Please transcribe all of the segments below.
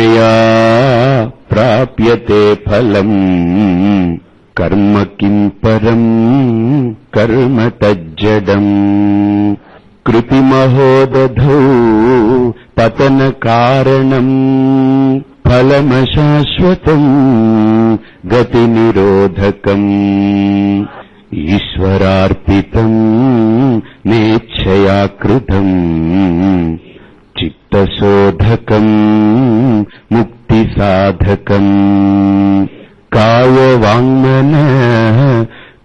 కర్తురాజ్ఞయా ప్రాప్యతే ఫలం. కర్మ కిం పరం? కర్మ తజ్జడం. కృతిమహోదధౌ పతన కారణం. ఫలమశాశ్వతం గతి నిరోధకం ఈశ్వరార్పితం मुक्तशोधकम् मुक्तिसाधकम् कायवाङ्मन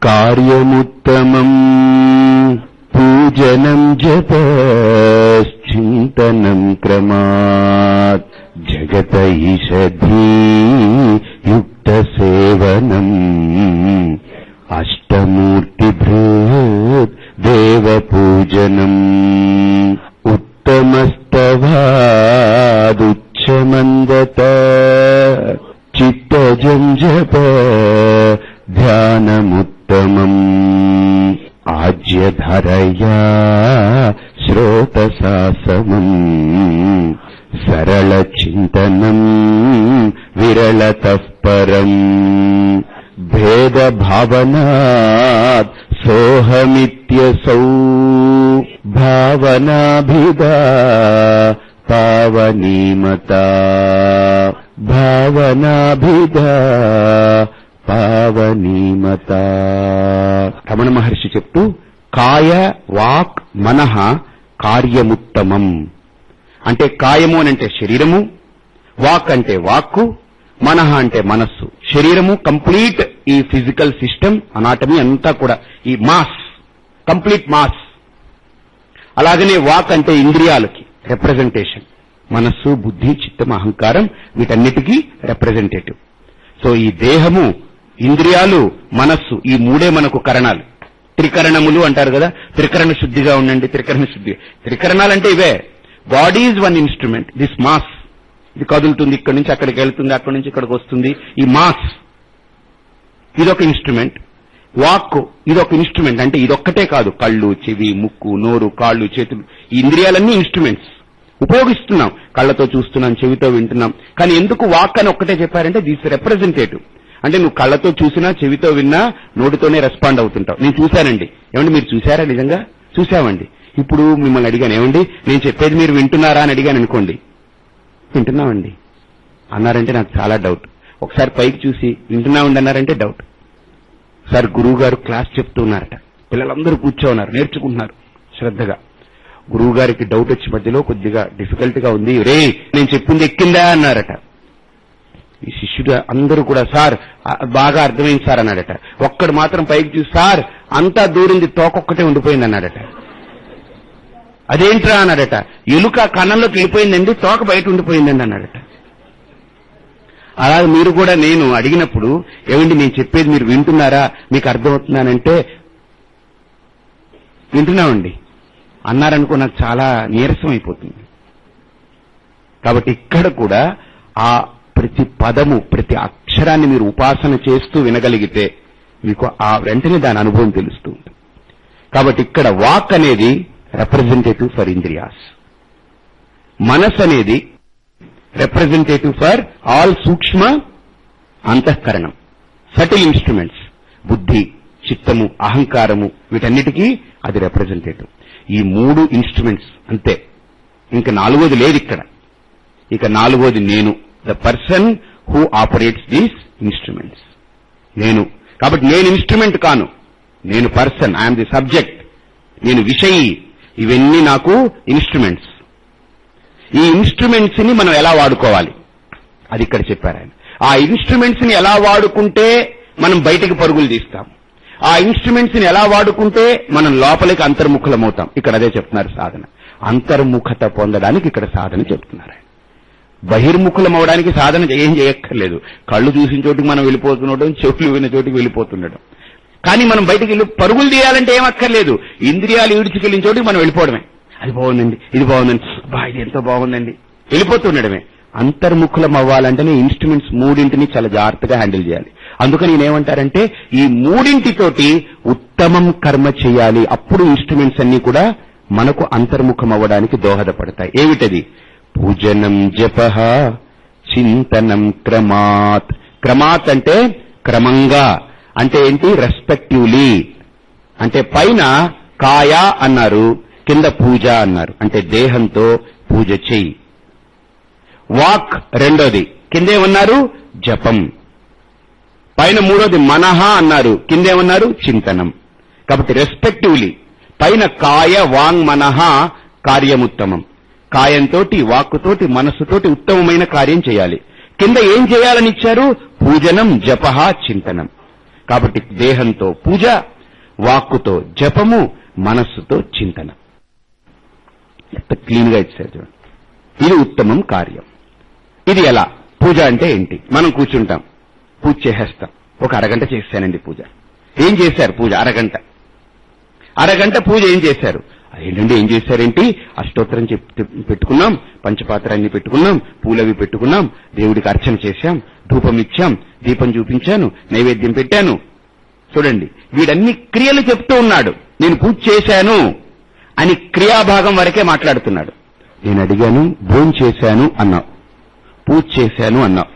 कार्यमुत्तमम् पूजनम् जपश्चिन्तनम् क्रमात् जगत ईषधी युक्तसेवनम् अष्टमूर्तिभृत् देवपूजनम् చిత్తజం జప ధ్యానముత్తమం. ఆజ్యధరయా శ్రోతసాసమం సరళచింతనం విరళతః పరం మహర్షి చెప్తూ కాయ వాక్ మనః కార్యముత్తమం. అంటే కాయము అని అంటే శరీరము వాక్ అంటే వాక్కు మనహ అంటే మనస్సు. శరీరము కంప్లీట్ ఈ ఫిజికల్ సిస్టమ్ అనాటమీ అంతా కూడా ఈ మాస్ కంప్లీట్ మాస్. అలాగనే వాక్ అంటే ఇంద్రియాలకి రిప్రజెంటేషన్ మనస్సు బుద్ధి చిత్తం అహంకారం వీటన్నిటికీ రిప్రజెంటేటివ్ సో ఈ దేహము ఇంద్రియాలు మనస్సు ఈ మూడే మనకు కరణాలు. త్రికరణములు అంటారు కదా త్రికరణ శుద్ధిగా ఉండండి త్రికరణ శుద్ధి. త్రికరణాలంటే ఇవే. Body is one instrument this mass ఇది కదులుతుంది ఇక్కడి నుంచి అక్కడికి వెళ్తుంది అక్కడి నుంచి ఇక్కడికి వస్తుంది. ఈ మాస్ ఇదొక ఇన్స్ట్రుమెంట్ వాక్ ఇదొక ఇన్స్ట్రుమెంట్ అంటే ఇదొక్కటే కాదు. కళ్ళు చెవి ముక్కు నోరు కాళ్ళు చేతులు. ఈ ఇంద్రియాలన్నీ ఇన్స్ట్రుమెంట్స్ ఉపయోగిస్తున్నాం. కళ్ళతో చూస్తున్నాం చెవితో వింటున్నాం. కానీ ఎందుకు వాక్ అని ఒక్కటే చెప్పారంటే దిస్ రిప్రజెంటేటివ్ అంటే నువ్వు కళ్ళతో చూసినా చెవితో విన్నా నోటితోనే రెస్పాండ్ అవుతుంటావు. నేను చూశానండి. ఏమండి మీరు చూశారా నిజంగా? చూశామండి. ఇప్పుడు మిమ్మల్ని అడిగాను. ఏమండి నేను చెప్పేది మీరు వింటున్నారా అని అడిగాను అనుకోండి. వింటున్నామండి. అన్నారంటే నాకు చాలా డౌట్ ఒకసారి పైకి చూసి వింటున్నామండి అన్నారంటే డౌట్ సార్ గురువు గారు క్లాస్ చెప్తున్నారట పిల్లలందరూ కూర్చోన్నారు నేర్చుకుంటున్నారు శ్రద్ధగా. గురువు గారికి డౌట్ వచ్చి మధ్యలో కొద్దిగా డిఫికల్ట్గా ఉంది. రే నేను చెప్పింది ఎక్కిందా? అన్నారట. ఈ శిష్యుడు అందరూ కూడా సార్ బాగా అర్థమైంది సార్ అన్నాడట. ఒక్కడు మాత్రం పైకి చూసి సార్ అంతా దూరింది తోకొక్కటే ఉండిపోయింది అన్నాడట. అదేంట్రా అన్నాడట. ఎలుక కన్నంలోకి వెళ్ళిపోయిందండి తోక బయట ఉండిపోయిందండి అన్నాడట. అలాగే మీరు కూడా నేను అడిగినప్పుడు ఏమండి నేను చెప్పేది మీరు వింటున్నారా? మీకు అర్థమవుతున్నానంటే వింటున్నామండి. అన్నారనుకో నాకు చాలా నీరసం అయిపోతుంది. కాబట్టి ఇక్కడ కూడా ఆ ప్రతి పదము ప్రతి అక్షరాన్ని మీరు ఉపాసన చేస్తూ వినగలిగితే మీకు ఆ వెంటనే దాని అనుభవం తెలుస్తూ ఉంటుంది. కాబట్టి ఇక్కడ వాక్ అనేది రిప్రజెంటేటివ్ ఫర్ ఇంద్రియాస్. మనస్ అనేది రిప్రజెంటేటివ్ ఫర్ ఆల్ సూక్ష్మ అంతఃకరణం. సటిల్ ఇన్స్ట్రుమెంట్స్ బుద్ధి చిత్తము అహంకారము వీటన్నిటికీ అది రిప్రజెంటేటివ్ ఈ మూడు ఇన్స్ట్రుమెంట్స్ అంతే. ఇంకా నాలుగోది లేదు ఇక్కడ. ఇక నాలుగోది నేను. The person who operates these instruments. నేను కాబట్టి నేను ఇన్స్ట్రుమెంట్ కాను. నేను పర్సన్ ఐఎమ్ ది సబ్జెక్ట్. నేను విషయి ఇవన్నీ నాకు ఇన్స్ట్రుమెంట్స్. ఈ ఇన్స్ట్రుమెంట్స్ని మనం ఎలా వాడుకోవాలి? అది ఇక్కడ చెప్పారు ఆయన. ఆ ఇన్స్ట్రుమెంట్స్ని ఎలా వాడుకుంటే మనం బయటికి పరుగులు తీస్తాం? ఆ ఇన్స్ట్రుమెంట్స్ని ఎలా వాడుకుంటే మనం లోపలికి అంతర్ముఖులమవుతాం? ఇక్కడ అదే చెప్తున్నారు సాధన. అంతర్ముఖత పొందడానికి ఇక్కడ సాధన చెప్తున్నారు ఆయన బహిర్ముఖులం అవడానికి సాధన ఏం చేయక్కర్లేదు. కళ్ళు చూసిన చోటికి మనం వెళ్ళిపోతుండడం చెవులు విన్న చోటికి వెళ్ళిపోతుండటం. కానీ మనం బయటికి వెళ్ళి పరుగులు తీయాలంటే ఏమక్కర్లేదు. ఇంద్రియాలు ఈడ్చుకెళ్ళిన చోటుకి మనం వెళ్ళిపోవడమే. అది బాగుందండి ఇది బాగుందండి. బా ఇది ఎంతో బాగుందండి. వెళ్ళిపోతుండడమే. అంతర్ముఖులం అవ్వాలంటేనే ఇన్స్ట్రుమెంట్స్ మూడింటిని చాలా జాగ్రత్తగా హ్యాండిల్ చేయాలి. అందుకని నేనేమంటారంటే ఈ మూడింటితోటి ఉత్తమం కర్మ చేయాలి. అప్పుడు ఇన్స్ట్రుమెంట్స్ అన్ని కూడా మనకు అంతర్ముఖం అవ్వడానికి దోహదపడతాయి. ఏమిటది? పూజనం జప చింతనం క్రమాత్. క్రమాత్ అంటే క్రమంగా అంటే ఏంటి? రెస్పెక్టివ్లీ అంటే పైన కాయ అన్నారు కింద పూజ అన్నారు అంటే దేహంతో పూజ చెయ్యి. వాక్ రెండోది. కిందేమన్నారు? జపం. పైన మూడోది మనహ అన్నారు కిందేమన్నారు? చింతనం. కాబట్టి రెస్పెక్టివ్లీ పైన కాయ వాంగ్ మనహ కార్యముత్తమం. కాయంతోటి వాక్కుతోటి మనస్సుతోటి ఉత్తమమైన కార్యం చేయాలి. కింద ఏం చేయాలని ఇచ్చారు? పూజనం జపహ చింతనం. కాబట్టి దేహంతో పూజ వాక్కుతో జపము మనస్సుతో చింతన. ఎంత క్లీన్గా ఇచ్చారు చూడండి. ఇది ఉత్తమం కార్యం. ఇది ఎలా? పూజ అంటే ఏంటి? మనం కూర్చుంటాం. పూజ చేసేస్తాం. ఒక అరగంట చేశానండి పూజ. ఏం చేశారు పూజ? అరగంట. అరగంట పూజ ఏం చేశారు? ఏంటంటే ఏం చేశారేంటి? అష్టోత్తరం చెప్ పెట్టుకున్నాం పంచపాత్రాన్ని పెట్టుకున్నాం పూలవి పెట్టుకున్నాం దేవుడికి అర్చన చేశాం ధూపం ఇచ్చాం దీపం చూపించాను నైవేద్యం పెట్టాను. చూడండి వీడన్ని క్రియలు చెప్తూ ఉన్నాడు. నేను పూజ చేశాను అని క్రియాభాగం వరకే మాట్లాడుతున్నాడు. నేను అడిగాను భోజనం చేశాను అన్నావు. పూజ చేశాను అన్నావు.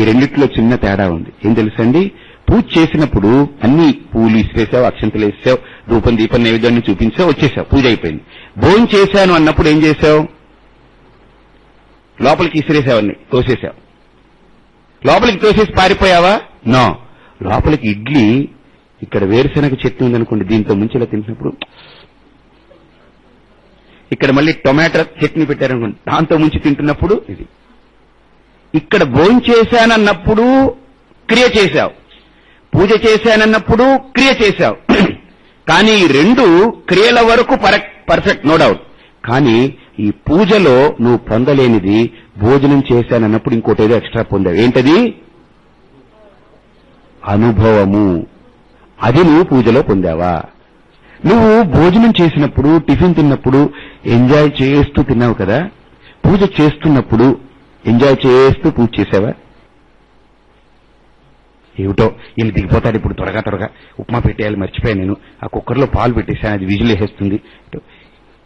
ఈ రెండిట్లో చిన్న తేడా ఉంది. ఏం తెలుసండి? పూజ చేసినప్పుడు అన్ని పూలు ఇసిరేసావు అక్షంతలు వేసావు రూపం దీపం నైవేద్యాన్ని చూపించావు వచ్చేసావు. పూజ అయిపోయింది. భోజనం చేశాను అన్నప్పుడు ఏం చేశావు? లోపలికి ఇసిరేసావన్నీ తోసేసావు. లోపలికి తోసేసి పారిపోయావా? నో. లోపలికి ఇడ్లీ ఇక్కడ వేరుశనగ చట్నీ ఉందనుకోండి దీంతో ముంచిలా తింటున్నప్పుడు ఇక్కడ మళ్ళీ టొమాటో చట్నీ పెట్టారనుకోండి దాంతో ముంచి తింటున్నప్పుడు ఇది. ఇక్కడ భోజనం చేశానన్నప్పుడు క్రియ చేశావు. పూజ చేశానన్నప్పుడు క్రియ చేశావు. కానీ ఈ రెండు క్రియల వరకు పర్ఫెక్ట్ నో డౌట్ కానీ ఈ పూజలో నువ్వు పొందలేనిది భోజనం చేశానన్నప్పుడు ఇంకోటి ఏదో ఎక్స్ట్రా పొందావు. ఏంటది? అనుభవము. అది నువ్వు పూజలో పొందావా? నువ్వు భోజనం చేసినప్పుడు టిఫిన్ తిన్నప్పుడు ఎంజాయ్ చేస్తూ తిన్నావు కదా? పూజ చేస్తున్నప్పుడు ఎంజాయ్ చేస్తూ పూజ చేసావా? ఏమిటో వీళ్ళు దిగిపోతాడు ఇప్పుడు త్వరగా త్వరగా ఉప్మా పెట్టేయాలి మర్చిపోయాను నేను. ఆ కుక్కర్లో పాలు పెట్టేశాను అది విజులు వేసేస్తుంది.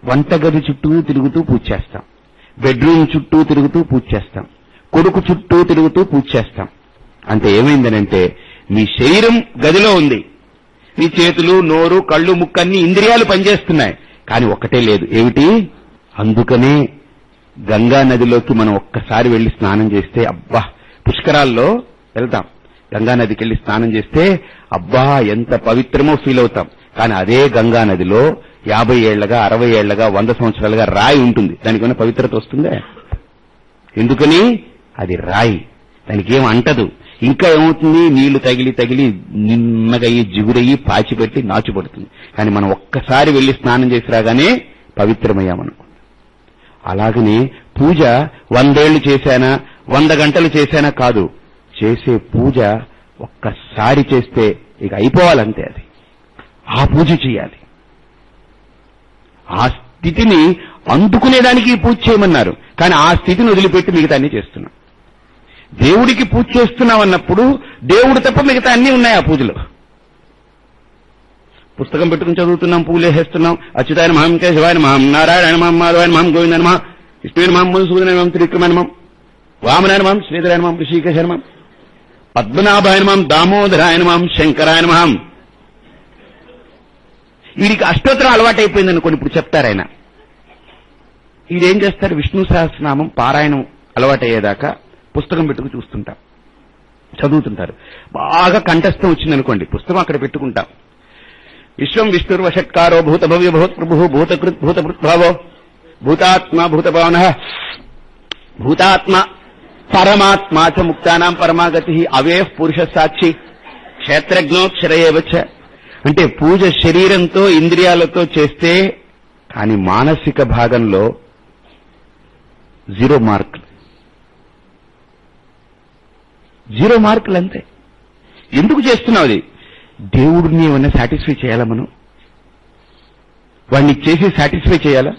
వంటగది చుట్టూ తిరుగుతూ పూజ చేస్తాం. బెడ్రూమ్ చుట్టూ తిరుగుతూ పూజ చేస్తాం. కొడుకు చుట్టూ తిరుగుతూ పూజ చేస్తాం. అంటే ఏమైందనంటే మీ శరీరం గదిలో ఉంది. మీ చేతులు నోరు కళ్ళు ముక్కన్ని ఇంద్రియాలు పనిచేస్తున్నాయి. కానీ ఒక్కటే లేదు. ఏమిటి? అందుకనే గంగా నదిలోకి మనం ఒక్కసారి వెళ్ళి స్నానం చేస్తే అబ్బా పుష్కరాల్లో వెళ్తాం. గంగా నదికి వెళ్ళి స్నానం చేస్తే అబ్బా ఎంత పవిత్రమో ఫీల్ అవుతాం. కానీ అదే గంగా నదిలో యాభై ఏళ్ళగా అరవై ఏళ్ళగా వంద సంవత్సరాలుగా రాయి ఉంటుంది. దానికన్నా పవిత్రత వస్తుందే? ఎందుకని? అది రాయి. దానికి ఏం అంటదు. ఇంకా ఏమవుతుంది? నీళ్ళు తగిలి తగిలి నిన్నగయ్యి జిగురయ్యి పాచిపెట్టి నాచుపడుతుంది. కానీ మనం ఒక్కసారి వెళ్ళి స్నానం చేసి రాగానే పవిత్రమయ్యామనుకో అలాగనే పూజ వందేళ్ళు చేశానా? వంద గంటలు చేశానా? కాదు. చేసే పూజ ఒక్కసారి చేస్తే ఇక అయిపోవాలంతే అది. ఆ పూజ చేయాలి. ఆ స్థితిని అందుకునేదానికి పూజ చేయమన్నారు. కానీ ఆ స్థితిని వదిలిపెట్టి మిగతా అన్ని చేస్తున్నాం. దేవుడికి పూజ చేస్తున్నాం అన్నప్పుడు దేవుడు తప్ప మిగతా అన్ని ఉన్నాయి ఆ పూజలో. పుస్తకం పెట్టుకుని చదువుతున్నాం పూలేసేస్తున్నాం అచ్యుతాయన మహం కేశవాయన మహం నారాయణ మహం మాధవాయన మహం గోవిందన మహం విష్ణువైన మహం మధుసూదన మహం త్రివిక్రమైన మహం వామనాయన మహం శ్రీధరాయన మహం ఋషికేశాయన మహం పద్మనాభాయన మహం దామోదరాయన మహం శంకరాయన మహం వీడికి అష్టోత్తరం అలవాటైపోయింది అనుకోండి ఇప్పుడు చెప్తారాయన వీడేం చేస్తారు? విష్ణు సహస్రనామం పారాయణం అలవాటయ్యేదాకా పుస్తకం పెట్టుకు చూస్తుంటాం. చదువుతుంటారు. బాగా కంఠస్థం వచ్చిందనుకోండి పుస్తకం అక్కడ పెట్టుకుంటాం. విశ్వం విష్ణుర్వషట్కారో భూత భవ్య భూత ప్రభు భూతకృత్ భూతభృద్భావో భూతాత్మ భూతభావన భూతాత్మ పరమాత్మా చ ముక్తానాం పరమాగతి అవే పురుష సాక్షి. క్షేత్రజ్ఞోక్షరయేవచ్చ అంటే పూజ శరీరంతో ఇంద్రియాలతో చేస్తే కానీ మానసిక భాగంలో జీరో మార్క్. జీరో మార్కులు అంతే. ఎందుకు చేస్తున్నావు అది? దేవుడిని ఏమైనా సాటిస్ఫై చేయాలా మనం? వాడిని చేసి సాటిస్ఫై చేయాలా?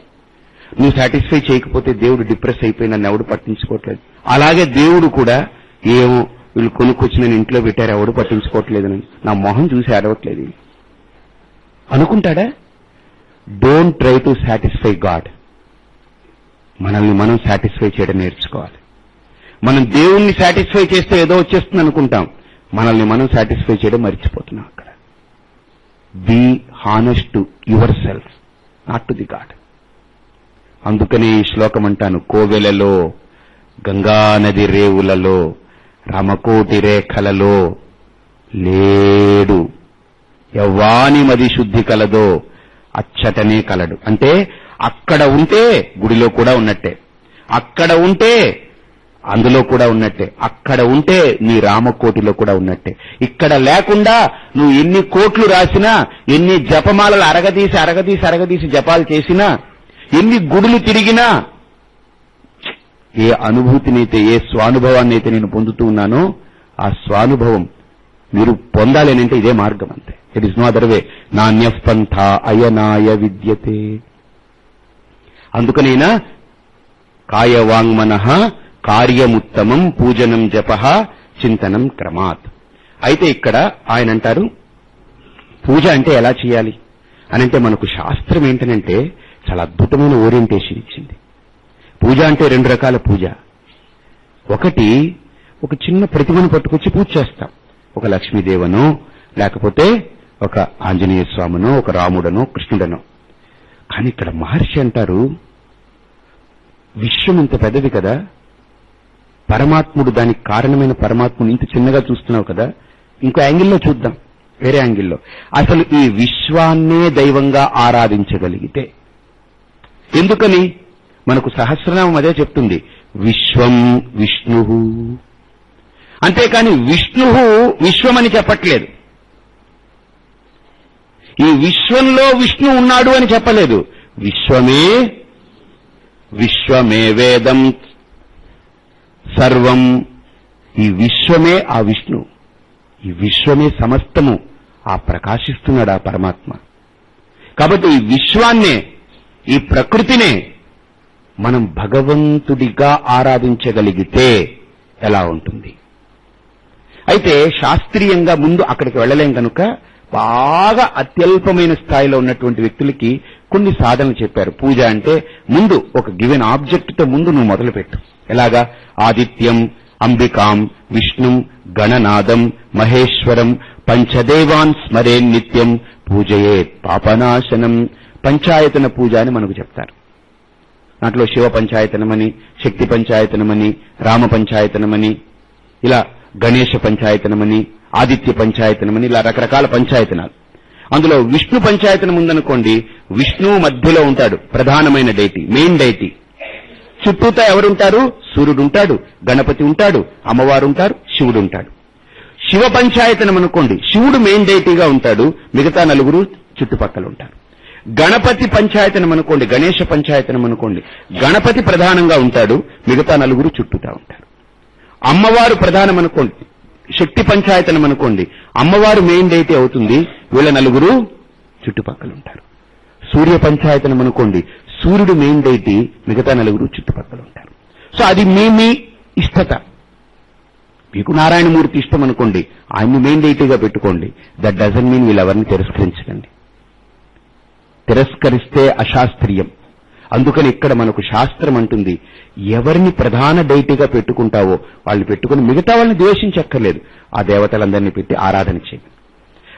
నువ్వు సాటిస్ఫై చేయకపోతే దేవుడు డిప్రెస్ అయిపోయి నన్ను ఎవడు పట్టించుకోవట్లేదు. అలాగే దేవుడు కూడా ఏమో వీళ్ళు కొనుక్కొచ్చి నేను ఇంట్లో పెట్టారు ఎవడు పట్టించుకోవట్లేదని. నా మొహం చూసి అడవట్లేదు అనుకుంటాడా? Don't try to satisfy God మనల్ని మనం సాటిస్ఫై చేయడం నేర్చుకోవాలి. మనం దేవుణ్ణి సాటిస్ఫై చేస్తే ఏదో వచ్చేస్తుంది అనుకుంటాం. మనల్ని మనం సాటిస్ఫై చేయడం మర్చిపోతున్నాం అక్కడ. Be honest to yourself not to the God అందుకనే ఈ శ్లోకం అంటాను. కోవెలలో గంగానది రేవులలో రామకోటి రేఖలలో లేడు. ఎవ్వాని మది శుద్ధి కలదో అచ్చటనే కలడు. అంటే అక్కడ ఉంటే గుడిలో కూడా ఉన్నట్టే. అక్కడ ఉంటే అందులో కూడా ఉన్నట్టే. అక్కడ ఉంటే నీ రామకోటిలో కూడా ఉన్నట్టే. ఇక్కడ లేకుండా నువ్వు ఎన్ని కోట్లు రాసినా ఎన్ని జపమాలలు అరగదీసి అరగదీసి అరగదీసి జపాలు చేసినా ఎన్ని గుడులు తిరిగినా ఏ అనుభూతినైతే ఏ స్వానుభవాన్ని అయితే నేను పొందుతూ ఉన్నానో ఆ స్వానుభవం మీరు పొందాలి అంటే ఇదే మార్గం అంతే. It is no other way నాణ్యపంథ అయనాయ విద్యతే. అందుకనైనా కాయవాంగ్మన కార్యముత్తమం పూజనం జప చింతనం క్రమాత్. అయితే ఇక్కడ ఆయన అంటారు పూజ అంటే ఎలా చేయాలి? అనంటే మనకు శాస్త్రం ఏంటనంటే చాలా అద్భుతమైన ఓరియంటేషన్ ఇచ్చింది. పూజ అంటే రెండు రకాల పూజ. ఒకటి ఒక చిన్న ప్రతిమను పట్టుకొచ్చి పూజ చేస్తాం. ఒక లక్ష్మీదేవనో లేకపోతే ఒక ఆంజనేయ స్వామినో ఒక రాముడనో కృష్ణుడనో. కానీ ఇక్కడ మహర్షి అంటారు విశ్వం ఇంత పెద్దది కదా పరమాత్ముడు దానికి కారణమైన పరమాత్ముడు ఇంత చిన్నగా చూస్తున్నావు కదా ఇంకో యాంగిల్లో చూద్దాం వేరే యాంగిల్లో. అసలు ఈ విశ్వాన్నే దైవంగా ఆరాధించగలిగితే ఎందుకని? మనకు సహస్రనామం అదే చెప్తుంది. విశ్వం విష్ణు అంతేకాని విష్ణు విశ్వమని చెప్పట్లేదు. ఈ విశ్వంలో విష్ణు ఉన్నాడు అని చెప్పలేదు. విశ్వమే విశ్వమే వేదం. సర్వం ఈ విశ్వమే ఆ విష్ణు. ఈ విశ్వమే సమస్తము. ఆ ప్రకాశిస్తున్నాడు ఆ పరమాత్మ. కాబట్టి ఈ విశ్వాన్నే ఈ ప్రకృతినే మనం భగవంతుడిగా ఆరాధించగలిగితే ఎలా ఉంటుంది? అయితే శాస్త్రీయంగా ముందు అక్కడికి వెళ్ళలేం కనుక బాగా అత్యల్పమైన స్థాయిలో ఉన్నటువంటి వ్యక్తులకి కొన్ని సాధనలు చెప్పారు. పూజ అంటే ముందు ఒక గివెన్ ఆబ్జెక్ట్తో ముందు నువ్వు మొదలుపెట్టు. ఎలాగా? ఆదిత్యం అంబికాం విష్ణుం గణనాదం మహేశ్వరం పంచదేవాన్ స్మరే నిత్యం పూజయే పాపనాశనం పంచాయతన పూజ అని మనకు చెప్తారు. దాంట్లో శివ పంచాయతనమని శక్తి పంచాయతనమని రామ పంచాయతనమని ఇలా గణేష పంచాయతనమని ఆదిత్య పంచాయతనమని ఇలా రకరకాల పంచాయతనాలు. అందులో విష్ణు పంచాయతనం ఉందనుకోండి విష్ణువు మధ్యలో ఉంటాడు ప్రధానమైన డైటీ మెయిన్ డైటీ. చుట్టూతా ఎవరుంటారు? సూర్యుడు ఉంటాడు గణపతి ఉంటాడు అమ్మవారు ఉంటారు శివుడు ఉంటాడు శివ పంచాయతనం అనుకోండి శివుడు మెయిన్ డైటీగా ఉంటాడు మిగతా నలుగురు చుట్టుపక్కల ఉంటారు గణపతి పంచాయతనం అనుకోండి గణేష పంచాయతనం అనుకోండి గణపతి ప్రధానంగా ఉంటాడు మిగతా నలుగురు చుట్టూతా ఉంటారు. అమ్మవారు ప్రధానం అనుకోండి శక్తి పంచాయతనం అనుకోండి అమ్మవారు మెయిన్ అయితే అవుతుంది వీళ్ళ నలుగురు చుట్టుపక్కల ఉంటారు సూర్య పంచాయతనం అనుకోండి సూర్యుడు మెయిన్ డైటీ మిగతా నలుగురు చుట్టుపక్కల ఉంటారు సో అది మీ మీ ఇష్టత. మీకు నారాయణమూర్తి ఇష్టం అనుకోండి ఆయన్ని మెయిన్ డైటీగా పెట్టుకోండి దట్ డజన్ మీన్ వీళ్ళెవరిని తిరస్కరించకండి. తిరస్కరిస్తే అశాస్త్రీయం. అందుకని ఇక్కడ మనకు శాస్త్రం అంటుంది ఎవరిని ప్రధాన డైటీగా పెట్టుకుంటావో వాళ్ళు పెట్టుకుని మిగతా వాళ్ళని ద్వేషించక్కర్లేదు. ఆ దేవతలందరినీ పెట్టి ఆరాధన చేయండి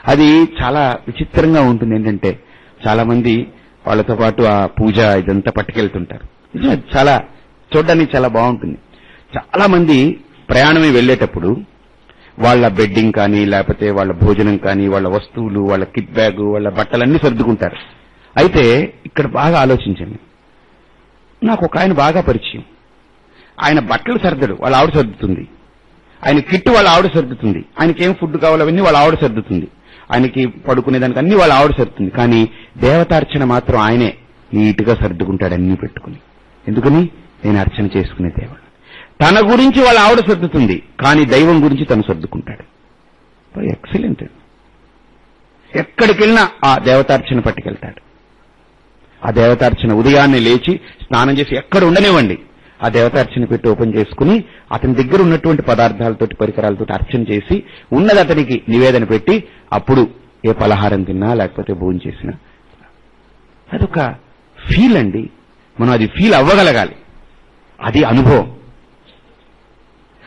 అది చాలా విచిత్రంగా ఉంటుంది. ఏంటంటే చాలా మంది వాళ్ళతో పాటు ఆ పూజ ఇదంతా పట్టుకెళ్తుంటారు. చాలా చూడడానికి చాలా బాగుంటుంది. చాలా మంది ప్రయాణమే వెళ్ళేటప్పుడు వాళ్ళ బెడ్డింగ్ కానీ లేకపోతే వాళ్ళ భోజనం కానీ వాళ్ళ వస్తువులు వాళ్ళ కిట్ బ్యాగ్ వాళ్ళ బట్టలన్నీ సర్దుకుంటారు. అయితే ఇక్కడ బాగా ఆలోచించండి. నాకు ఒక ఆయన బాగా పరిచయం. ఆయన బట్టలు సర్దడు వాళ్ళ ఆవిడ సర్దుతుంది. ఆయన కిట్టు వాళ్ళ ఆవిడ సర్దుతుంది. ఆయనకి ఏం ఫుడ్ కావాలో అవన్నీ వాళ్ళ ఆవిడ సర్దుతుంది. ఆయనకి పడుకునేదానికి అన్ని వాళ్ళ ఆవిడ సర్దుతుంది. కానీ దేవతార్చన మాత్రం ఆయనే నీట్గా సర్దుకుంటాడు అన్ని పెట్టుకుని. ఎందుకని? నేను అర్చన చేసుకునే దేవుడు తన గురించి వాళ్ళ ఆవిడ సర్దుతుంది కానీ దైవం గురించి తను సర్దుకుంటాడు. ఎక్సలెంట్. ఎక్కడికి వెళ్ళినా ఆ దేవతార్చన పట్టుకెళ్తాడు. ఆ దేవతార్చన ఉదయాన్నే లేచి స్నానం చేసి ఎక్కడ ఉండనివ్వండి. ఆ దేవతార్చన పెట్టి ఓపెన్ చేసుకుని అతని దగ్గర ఉన్నటువంటి పదార్థాలతోటి పరికరాలతో అర్చన చేసి ఉన్నది అతనికి నివేదన పెట్టి అప్పుడు ఏ పలహారం తిన్నా లేకపోతే భోజనం చేసినా. అదొక ఫీల్ అండి. మనం అది ఫీల్ అవ్వగలగాలి. అది అనుభవం.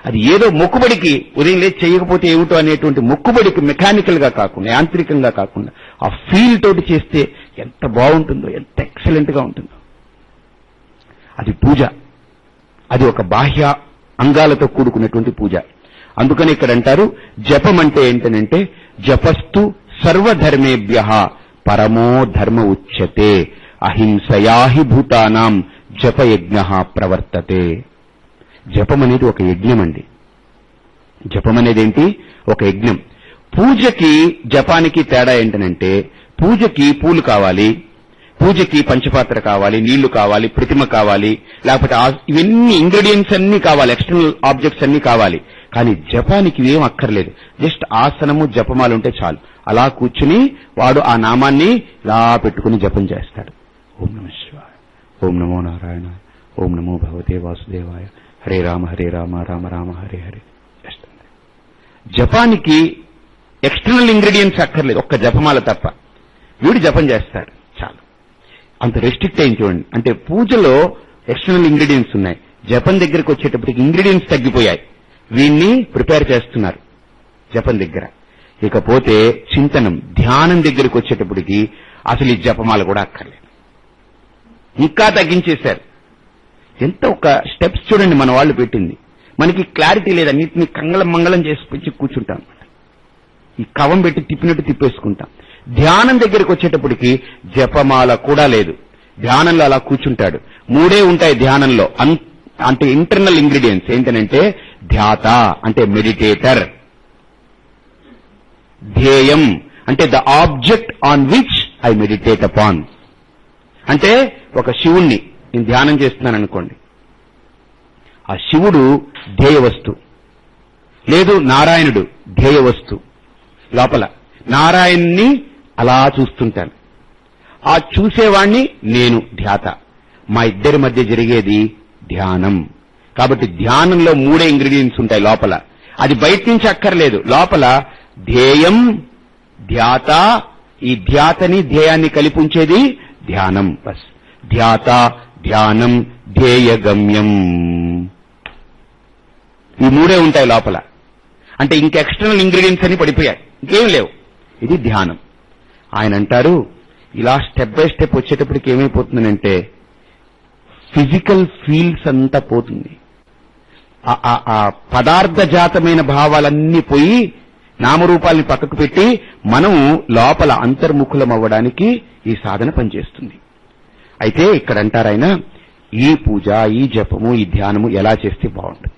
అది ఏదో మొక్కుబడికి ఉదయం లేదు చేయకపోతే ఏమిటో అనేటువంటి మొక్కుబడికి మెకానికల్గా కాకుండా యాంత్రికంగా కాకుండా ఆ ఫీల్ తోటి చేస్తే ఎంత బాగుంటుందో ఎంత ఎక్సలెంట్గా ఉంటుందో. అది పూజ. అది ఒక బాహ్య అంగాలతో కూడుకున్నటువంటి పూజ. అందుకని ఇక్కడ అంటారు జపం అంటే ఏంటనంటే జపస్తు సర్వధర్మేభ్య పరమో ధర్మ ఉచ్యతే అహింసయాహి భూతానాం జపయజ్ఞ ప్రవర్తతే. జపం అనేది ఒక యజ్ఞం అండి. జపం అనేది ఏంటి? ఒక యజ్ఞం. పూజకి జపానికి తేడా ఏంటనంటే పూజకి పూలు కావాలి పూజకి పంచపాత్ర కావాలి నీళ్ళు కావాలి ప్రతిమ కావాలి లేకపోతే ఆ- ఇవన్నీ ఇంగ్రీడియంట్స్ అన్ని కావాలి ఎక్స్టర్నల్ ఆబ్జెక్ట్స్ అన్ని కావాలి. కానీ జపానికి ఇవేం అక్కర్లేదు. జస్ట్ ఆసనము జపమాలు ఉంటే చాలు. అలా కూర్చుని వాడు ఆ నామాన్ని ఇలా పెట్టుకుని జపం చేస్తాడు. ఓం నమ శివాయ. ఓం నమో నారాయణ. ఓం నమో భగవతే వాసుదేవాయ. హరే రామ హరే రామ రామ రామ హరే హరే. జపానికి ఎక్స్టర్నల్ ఇంగ్రీడియంట్స్ అక్కర్లేదు. ఒక్క జపమాల తప్ప. వీడు జపం చేస్తాడు. చాలు. అంత రెస్ట్రిక్ట్ అయింది చూడండి. అంటే పూజలో ఎక్స్టర్నల్ ఇంగ్రీడియంట్స్ ఉన్నాయి. జపం దగ్గరకు వచ్చేటప్పటికి ఇంగ్రీడియంట్స్ తగ్గిపోయాయి. వీణ్ణి ప్రిపేర్ చేస్తున్నారు జపం దగ్గర. ఇకపోతే చింతనం ధ్యానం దగ్గరకు వచ్చేటప్పటికి అసలు ఈ జపమాల కూడా అక్కర్లేదు. ఇంకా తగ్గించేశారు. ఎంత ఒక స్టెప్స్ చూడండి మన వాళ్ళు పెట్టింది. మనకి క్లారిటీ లేదు. అన్నింటినీ కంగళం మంగళం చేసి పెంచి కూర్చుంటాం ఈ కవం పెట్టి తిప్పినట్టు తిప్పేసుకుంటాం. ధ్యానం దగ్గరికి వచ్చేటప్పటికి జపమాల కూడా లేదు. ధ్యానంలో అలా కూర్చుంటాడు. మూడే ఉంటాయి ధ్యానంలో. అంటే ఇంటర్నల్ ఇంగ్రీడియంట్స్ ఏంటనంటే ధ్యాత అంటే మెడిటేటర్. ధ్యేయం అంటే the object on which I meditate upon. అంటే ఒక శివుణ్ణి నేను ధ్యానం చేస్తున్నాను అనుకోండి ఆ శివుడు ధ్యేయ వస్తు. లేదు నారాయణుడు ధ్యేయ వస్తు. లోపల. నారాయణ్ణి అలా చూస్తుంటాను. ఆ చూసేవాణ్ణి నేను ధ్యాత. మా ఇద్దరి మధ్య జరిగేది ధ్యానం. కాబట్టి ధ్యానంలో మూడే ఇంగ్రీడియంట్స్ ఉంటాయి లోపల. అది బయట నుంచి అక్కర్లేదు. లోపల ధ్యేయం ధ్యాత ఈ ధ్యాతని ధ్యేయాన్ని కలిపి ఉంచేది ధ్యానం. బస్ ధ్యాత ధ్యానం ధ్యేయగమ్యం. ఈ మూడే ఉంటాయి లోపల. అంటే ఇంక ఎక్స్టర్నల్ ఇంగ్రీడియంట్స్ అని పడిపోయాయి. ఇంకేం లేవు. ఇది ధ్యానం. ఆయన అంటారు ఇలా స్టెప్ బై స్టెప్ వచ్చేటప్పటికి ఏమైపోతుందంటే ఫిజికల్ ఫీల్స్ అంతా పోతుంది. ఆ- పదార్థ జాతమైన భావాలన్నీ పోయి నామరూపాల్ని పక్కకు పెట్టి మనం లోపల అంతర్ముఖులం అవ్వడానికి ఈ సాధన పనిచేస్తుంది. అయితే ఇక్కడ అంటారు ఆయన ఈ పూజ ఈ జపము ఈ ధ్యానము ఎలా చేస్తే బాగుంటుంది?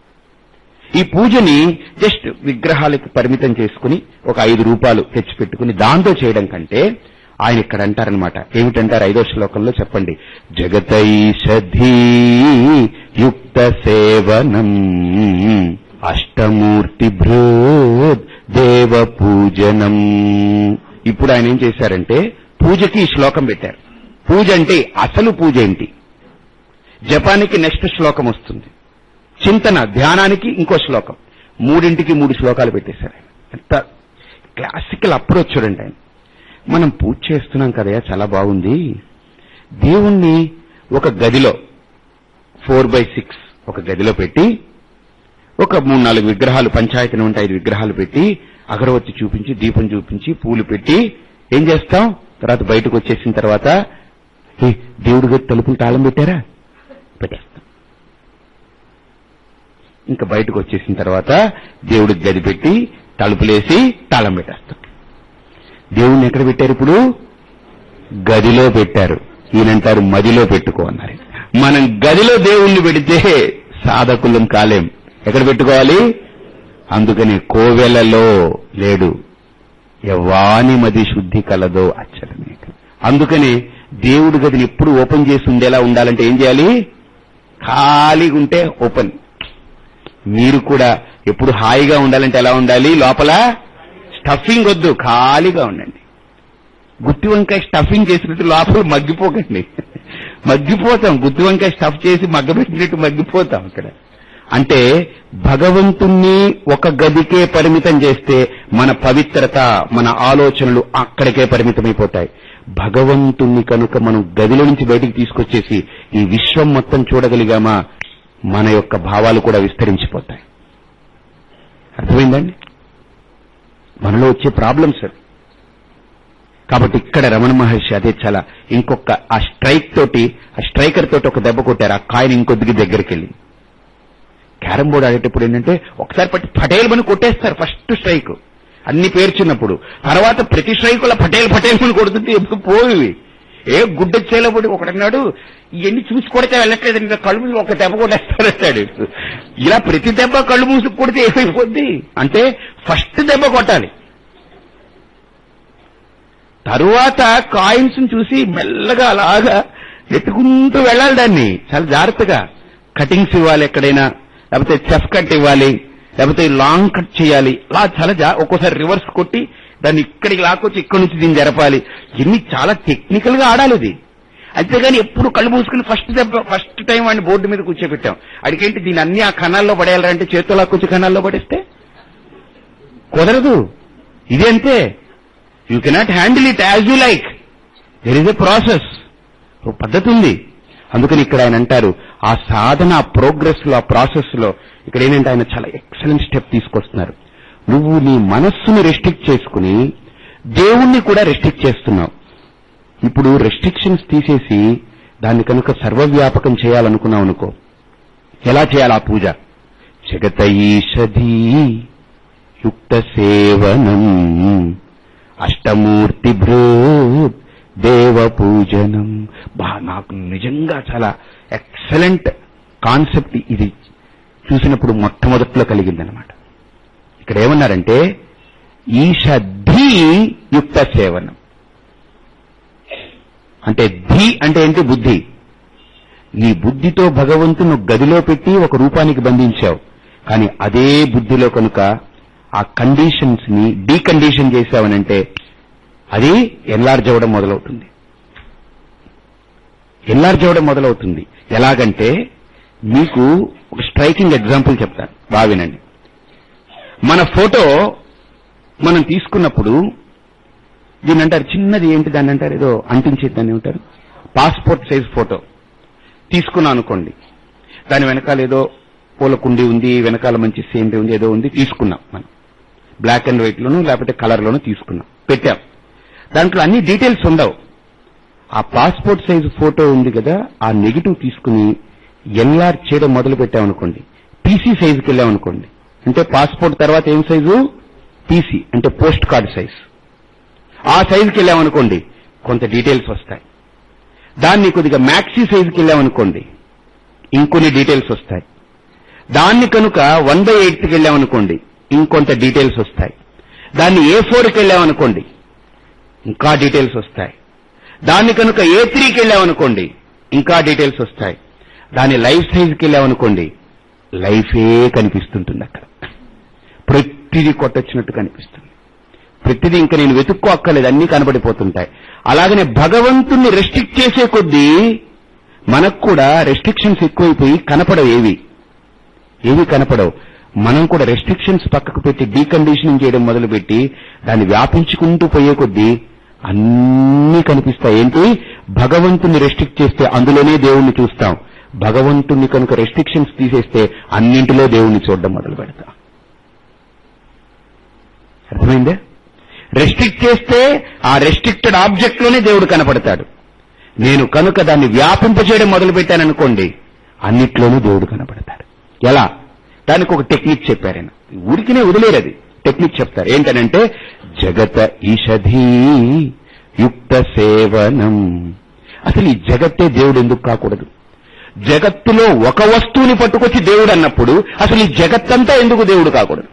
ఈ పూజని జస్ట్ విగ్రహాలకు పరిమితం చేసుకుని ఒక ఐదు రూపాయలు తెచ్చిపెట్టుకుని దాంతో చేయడం కంటే ఆయన ఇక్కడ అంటారనమాట ఏమిటంటారు ఐదో శ్లోకంలో చెప్పండి? జగతైషధీ యుక్త సేవనం అష్టమూర్తి భృద్ దేవ పూజనం. ఇప్పుడు ఆయన ఏం చేశారంటే పూజకి ఈ శ్లోకం పెట్టారు. పూజ అంటే అసలు పూజ ఏంటి? జపానికి నెక్స్ట్ శ్లోకం వస్తుంది. చింతన ధ్యానానికి ఇంకో శ్లోకం. మూడింటికి మూడు శ్లోకాలు పెట్టేశారు ఎంత క్లాసికల్ అప్రోచ్ చూడండి ఆయన. మనం పూజ చేస్తున్నాం కదయా చాలా బాగుంది. దేవుణ్ణి ఒక గదిలో ఫోర్ బై సిక్స్ ఒక గదిలో పెట్టి ఒక మూడు నాలుగు విగ్రహాలు పంచాయతీని ఉంటే ఐదు విగ్రహాలు పెట్టి అగరవత్తి చూపించి దీపం చూపించి పూలు పెట్టి ఏం చేస్తాం? తర్వాత బయటకు వచ్చేసిన తర్వాత "ఏ, దేవుడి గది తలుపులు తాళం పెట్టారా? పెట్టేస్తాం. ఇంకా బయటకు వచ్చేసిన తర్వాత దేవుడు గది పెట్టి తలుపులేసి తాళం పెట్టేస్తాం దేవుణ్ణి ఎక్కడ పెట్టారు ఇప్పుడు? గదిలో పెట్టారు. ఈయనంటారు మదిలో పెట్టుకో అన్నారు. మనం గదిలో దేవుణ్ణి పెడితే సాధకులం కాలేం. ఎక్కడ పెట్టుకోవాలి? అందుకని కోవెలలో లేడు. ఎవాని మది శుద్ధి కలదో అచ్చరమే అందుకని దేవుడి గదిని ఎప్పుడు ఓపెన్ చేసి ఉండేలా ఉండాలంటే ఏం చేయాలి? ఖాళీగా ఉంటే ఓపెన్. మీరు కూడా ఎప్పుడు హాయిగా ఉండాలంటే ఎలా ఉండాలి? లోపల స్టఫింగ్ వద్దు ఖాళీగా ఉండండి. గుత్తి వంకాయ స్టఫింగ్ చేసినట్టు లోపల మగ్గిపోకండి. మగ్గిపోతాం గుత్తి వంకాయ స్టఫ్ చేసి మగ్గబెట్టినట్టు మగ్గిపోతాం అక్కడ. అంటే భగవంతుణ్ణి ఒక గదికే పరిమితం చేస్తే మన పవిత్రత మన ఆలోచనలు అక్కడికే పరిమితమైపోతాయి. భగవంతుణ్ణి కనుక మనం గదిలో నుంచి బయటికి తీసుకొచ్చేసి ఈ విశ్వం మొత్తం చూడగలిగామా? మన యొక్క భావాలు కూడా విస్తరించిపోతాయి. అర్థమైందండి? మనలో వచ్చే ప్రాబ్లమ్స్ కాబట్టి ఇక్కడ రమణ మహర్షి అదే చాలా ఇంకొక ఆ స్ట్రైక్ తోటి ఆ స్ట్రైకర్ తోటి ఒక దెబ్బ కొట్టారు ఆ కాయిన్ ఇంకొద్దికి దగ్గరికి వెళ్ళి క్యారం బోర్డు ఆడేటప్పుడు ఏంటంటే ఒకసారి పట్టి పటేల్ మని కొట్టేస్తారు ఫస్ట్ స్ట్రైక్. అన్ని పేర్చున్నప్పుడు. తర్వాత ప్రతి స్ట్రైకుల పటేల్ పటేల్ మని కొడుతుంటే ఎప్పుడు పోయి ఏ గుడ్డ చేయలేబడి ఒకడన్నాడు ఇవన్నీ చూసి కొడితే వెళ్ళట్లేదు ఇంకా కళ్ళు మూసి ఒక దెబ్బ కొట్టేస్తాడు ఇలా ప్రతి దెబ్బ కళ్ళు మూసి కొడితే ఏమైపోద్ది? అంటే ఫస్ట్ దెబ్బ కొట్టాలి. తరువాత కాయిన్స్ చూసి మెల్లగా అలాగా ఎత్తుకుంటూ వెళ్ళాలి దాన్ని. చాలా జాగ్రత్తగా. కటింగ్స్ ఇవ్వాలి ఎక్కడైనా లేకపోతే చెఫ్ కట్ ఇవ్వాలి లేకపోతే లాంగ్ కట్ చేయాలి. అలా చాలా జా ఒక్కోసారి రివర్స్ కొట్టి దాన్ని ఇక్కడికి లాక్కొచ్చి ఇక్కడి నుంచి దీన్ని జరపాలి. ఇన్ని చాలా టెక్నికల్గా ఆడాలి ఇది. అంతేగాని ఎప్పుడు కళ్ళు మూసుకుని ఫస్ట్ దెబ్బ ఫస్ట్ టైం వాడిని బోర్డు మీద కూర్చోబెట్టాం. అడిగేంటి దీన్ని అన్ని ఆ కణాల్లో పడేయాలంటే చేతితో లాక్కొచ్చి కణాల్లో పడేస్తే? కుదరదు. ఇదంతే you cannot handle it as you like there is a process ఒక పద్ధతి ఉంది. అందుకని ఇక్కడ ఆయన అంటారు ఆ సాధన ఆ ప్రోగ్రెస్లో ఆ ప్రాసెస్లో ఇక్కడ ఏంటంటే ఆయన చాలా ఎక్సలెంట్ స్టెప్ తీసుకొస్తున్నారు. నువ్వు నీ మనస్సుని రెస్ట్రిక్ట్ చేసుకుని దేవుణ్ణి కూడా రెస్ట్రిక్ట్ చేస్తున్నావు. ఇప్పుడు రెస్ట్రిక్షన్స్ తీసేసి దాన్ని కనుక సర్వవ్యాపకం చేయాలనుకున్నావు అనుకో. ఎలా చేయాలి ఆ పూజ? జగత యుక్త సేవనం అష్టమూర్తి భ్రూ దేవ పూజనం బా నాకు నిజంగా చాలా ఎక్సలెంట్ కాన్సెప్ట్ ఇది. చూసినప్పుడు మొట్టమొదట్లో కలిగిందనమాట. ఇక్కడ ఏమన్నారంటే ఈషధీ యుక్త సేవనం. అంటే ధీ అంటే ఏంటి బుద్ధి? నీ బుద్ధితో భగవంతును గదిలో పెట్టి ఒక రూపానికి బంధించావు. కానీ అదే బుద్ధిలో కనుక ఆ కండిషన్స్ని డీకండిషన్ చేశావనంటే అది ఎన్లార్జ్ అవ్వడం మొదలవుతుంది. ఎన్లార్జ్ అవ్వడం మొదలవుతుంది. ఎలాగంటే మీకు ఒక స్ట్రైకింగ్ ఎగ్జాంపుల్ చెప్తాను. బాగా వినండి. మన ఫోటో మనం తీసుకున్నప్పుడు దీని అంటారు చిన్నది ఏంటి దాన్ని అంటారు ఏదో అంటించేది దాన్ని ఏమంటారు? Passport size photo. తీసుకున్నాను అనుకోండి. దాని వెనకాల ఏదో పూల కుండి ఉంది వెనకాల మంచి సేంద్రీ ఉంది ఏదో ఉంది తీసుకున్నాం మనం. బ్లాక్ అండ్ వైట్ లోను లేకపోతే కలర్ లోను తీసుకున్నాం. పెట్టాం. దాంట్లో అన్ని డీటెయిల్స్ ఉండవు. ఆ పాస్పోర్ట్ సైజు ఫోటో ఉంది కదా ఆ నెగిటివ్ తీసుకుని ఎన్ఆర్ చేయడం మొదలు పెట్టామనుకోండి పీసీ సైజుకి వెళ్ళామనుకోండి. అంటే పాస్పోర్ట్ తర్వాత ఏం సైజు? పీసీ అంటే పోస్ట్ కార్డ్ సైజ్. ఆ సైజుకి వెళ్ళామనుకోండి కొంత డీటెయిల్స్ వస్తాయి. దాన్ని కొద్దిగా మ్యాక్సీ సైజుకి వెళ్ళామనుకోండి ఇంకొన్ని డీటెయిల్స్ వస్తాయి. దాన్ని కనుక వన్ బై ఎయిట్కి వెళ్ళామనుకోండి ఇంకొంత డీటెయిల్స్ వస్తాయి. దాన్ని ఏ ఫోర్కి వెళ్ళామనుకోండి ఇంకా డీటెయిల్స్ వస్తాయి. దాన్ని కనుక ఏ త్రీకి వెళ్ళామనుకోండి ఇంకా డీటెయిల్స్ వస్తాయి. దాని లైఫ్ సైజ్కి వెళ్ళామనుకోండి లైఫే కనిపిస్తుంటుంది అక్కడ. ప్రతిదీ కొట్టొచ్చినట్టు కనిపిస్తుంది. ప్రతిదీ ఇంకా నేను వెతుక్కో అక్కర్లేదు అన్నీ కనబడిపోతుంటాయి. అలాగనే భగవంతుణ్ణి రెస్ట్రిక్ట్ చేసే కొద్దీ మనకు కూడా రెస్ట్రిక్షన్స్ ఎక్కువైపోయి కనపడవు ఏవి. ఏవి కనపడవు. మనం కూడా రెస్ట్రిక్షన్స్ పక్కకు పెట్టి డీకండిషనింగ్ చేయడం మొదలుపెట్టి దాన్ని వ్యాపించుకుంటూ పోయే కొద్దీ అన్నీ కనిపిస్తాయి. ఏంటి? భగవంతుని రెస్ట్రిక్ట్ చేస్తే అందులోనే దేవుణ్ణి చూస్తాం. భగవంతుణ్ణి కనుక రెస్ట్రిక్షన్స్ తీసేస్తే అన్నింటిలో దేవుణ్ణి చూడడం మొదలు పెడతా. అర్థమైందే? రెస్ట్రిక్ట్ చేస్తే ఆ రెస్ట్రిక్టెడ్ ఆబ్జెక్ట్లోనే దేవుడు కనపడతాడు. నేను కనుక దాన్ని వ్యాపింపచేయడం మొదలు పెట్టాననుకోండి అన్నిట్లోనూ దేవుడు కనపడతాడు. ఎలా? దానికి ఒక టెక్నిక్ చెప్పారాయన ఊరికినే వదిలేరది టెక్నిక్ చెప్తారు. ఏంటనంటే జగత ఈషధీ యుక్త సేవనం. అసలు ఈ జగత్తే దేవుడు ఎందుకు కాకూడదు? జగత్తులో ఒక వస్తువుని పట్టుకొచ్చి దేవుడు అన్నప్పుడు అసలు ఈ జగత్తంతా ఎందుకు దేవుడు కాకూడదు?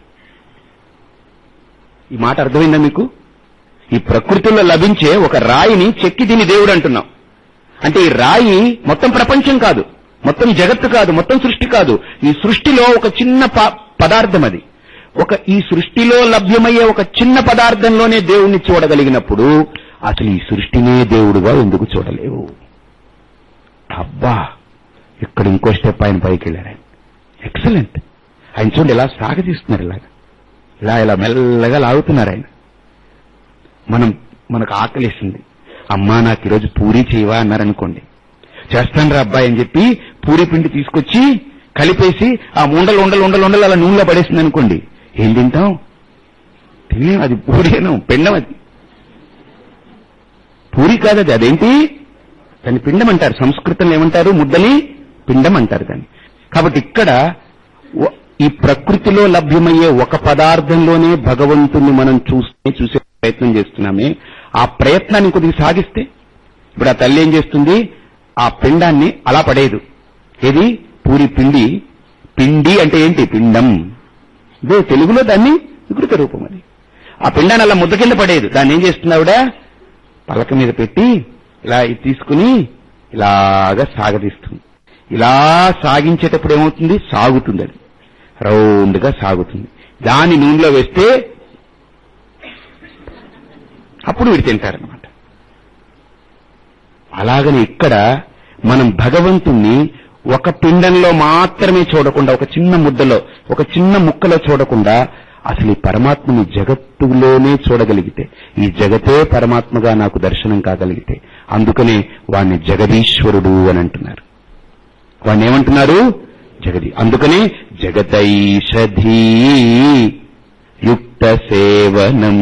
ఈ మాట అర్థమైందా మీకు? ఈ ప్రకృతిలో లభించే ఒక రాయిని చెక్కి దీని దేవుడు అంటున్నాం. అంటే ఈ రాయి మొత్తం ప్రపంచం కాదు మొత్తం జగత్తు కాదు మొత్తం సృష్టి కాదు. ఈ సృష్టిలో ఒక చిన్న ప- పదార్థం అది. ఒక ఈ సృష్టిలో లభ్యమయ్యే ఒక చిన్న పదార్థంలోనే దేవుణ్ణి చూడగలిగినప్పుడు అసలు ఈ సృష్టినే దేవుడుగా ఎందుకు చూడలేవు? అబ్బా! ఇక్కడ ఇంకో స్టెప్ ఆయన పైకి వెళ్ళారు ఆయన. ఎక్సలెంట్ ఆయన చూడండి ఇలా సాగతీస్తున్నారు ఇలాగా. ఇలా ఇలా మెల్లగా లాగుతున్నారు ఆయన. మనం మనకు ఆకలిస్తుంది. అమ్మా నాకు ఈరోజు పూరి చేయవా అన్నారనుకోండి చేస్తాను రా అబ్బాయి అని చెప్పి పూరి పిండి తీసుకొచ్చి కలిపేసి ఆ ఉండలు ఉండలు ఉండలు ఉండలు అలా నూనెలో పడేసింది అనుకోండి. ఏం తింటాం? తినేం? అది పూరేను పిండం అది. పూరి కాదది. అదేంటి? దాన్ని పిండం అంటారు సంస్కృతంలో ఏమంటారు? ముద్దని పిండం అంటారు దాన్ని. కాబట్టి ఇక్కడ ఈ ప్రకృతిలో లభ్యమయ్యే ఒక పదార్థంలోనే భగవంతుణ్ణి మనం చూస్తే చూసే ప్రయత్నం చేస్తున్నామే. ఆ ప్రయత్నాన్ని కొద్దిగా సాగిస్తే ఇప్పుడు ఆ తల్లి ఏం చేస్తుంది? ఆ పిండాన్ని అలా పడేదు ఏది? పూరి పిండి. పిండి అంటే ఏంటి? పిండం. ఇదే తెలుగులో దాన్ని వికృత రూపం అది. ఆ పిండాన్ని అలా ముద్ద కింద పడేదు దాన్ని ఏం చేస్తున్నావిడ పలక మీద పెట్టి ఇలా తీసుకుని ఇలాగా సాగదీస్తుంది. ఇలా సాగించేటప్పుడు ఏమవుతుంది? సాగుతుంది అది రౌండ్గా సాగుతుంది. దాన్ని నూనెలో వేస్తే అప్పుడు వీడు తింటారనమాట అలాగని ఇక్కడ మనం భగవంతుణ్ణి ఒక పిండంలో మాత్రమే చూడకుండా ఒక చిన్న ముద్దలో ఒక చిన్న ముక్కలో చూడకుండా అసలు ఈ పరమాత్మని జగత్తులోనే చూడగలిగితే ఈ జగతే పరమాత్మగా నాకు దర్శనం కాగలిగితే అందుకనే వాణ్ణి జగదీశ్వరుడు అని అంటున్నారు. వాడిని ఏమంటున్నారు జగది. అందుకనే జగదైషధీ యుక్త సేవనం